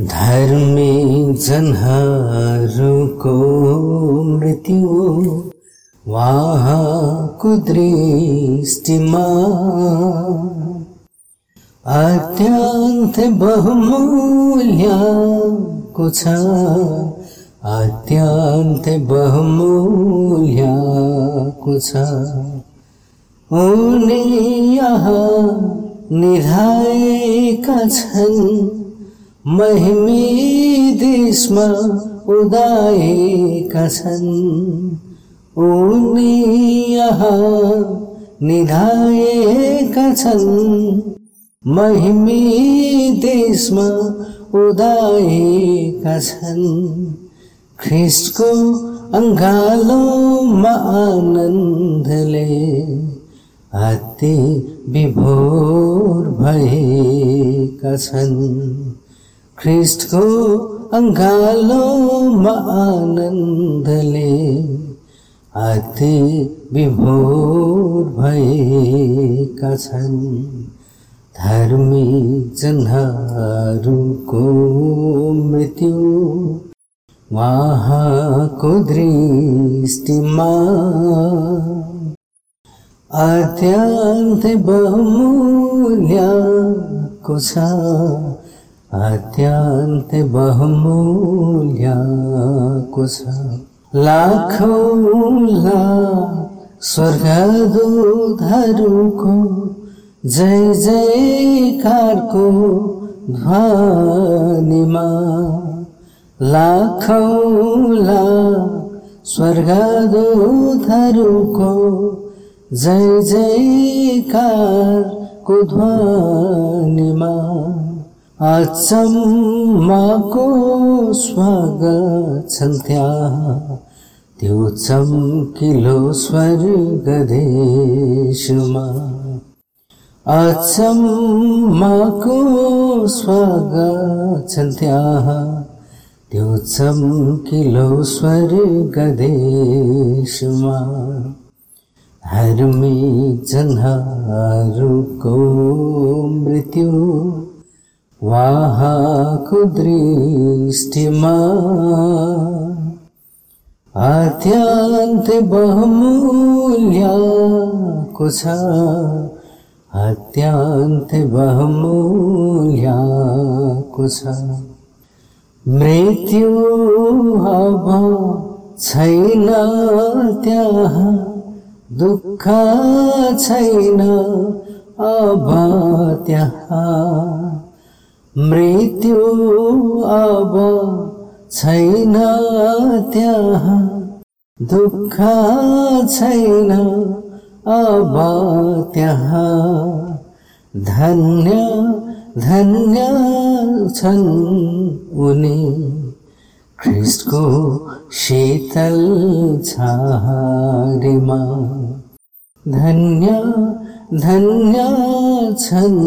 धर्मी जनहरूको मृत्यु। उहाँको दृष्टिमा अत्यन्त बहुमूल्यको छ। अत्यन्त बहुमूल्यको छ। उनी यहाँ निधाएका छन्। महिमी देशमा उदाएका छन् उनी यहाँ निधाएका छन् महिमी देशमा उदाएका छन् ख्रिस्टको अङ्गालोमा आनन्दले अति विभोर भएका छन् ख्रिस्टको अङ्गालोमा आनन्दले अति विभोर भएका छन्। धर्मी जनहरूको मृत्यु। उहाँको दृष्टिमा अत्यन्त बहुमूल्यको छ। अत्यन्त बहुमूल्यको छ लाखौँला स्वर्गदूतहरूको जय जयकारको ध्वनिमा। लाखौँला स्वर्गदूतहरूको जय जयकारको ध्वनिमा। अचम्मको स्वागत छन् त्यहाँ त्यो चम्किलो स्वर्गदेशमा। अचम्मको स्वागत छन् त्यहाँ त्यो चम्किलो स्वर्गदेशमा। धर्मी जनहरूको मृत्यु। उहाँको दृष्टिमा अत्यन्त बहुमूल्यको छ अत्यन्त बहुमूल्यको छ मृत्यु अब छैन त्यहाँ। दुःख छैन अब त्यहाँ। मृत्यु अब छैन त्यहाँ। दुःख छैन अब त्यहाँ। धन्य धन्य छन् उनी। ख्रिस्टको शीतल छारीमा धन्य धन्य छन्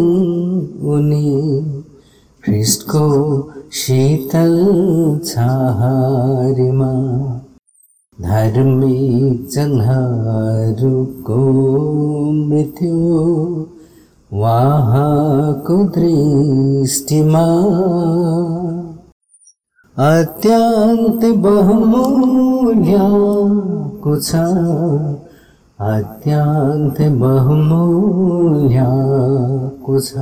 उनी। क्रिस्को शीतल छाहारिमा धर्मे चल्हारुको मृत्यु वाहाको दृष्टिमा। अत्यन्त बहुमूल्या कुछ अत्यन्त बहुमूल्या कुछ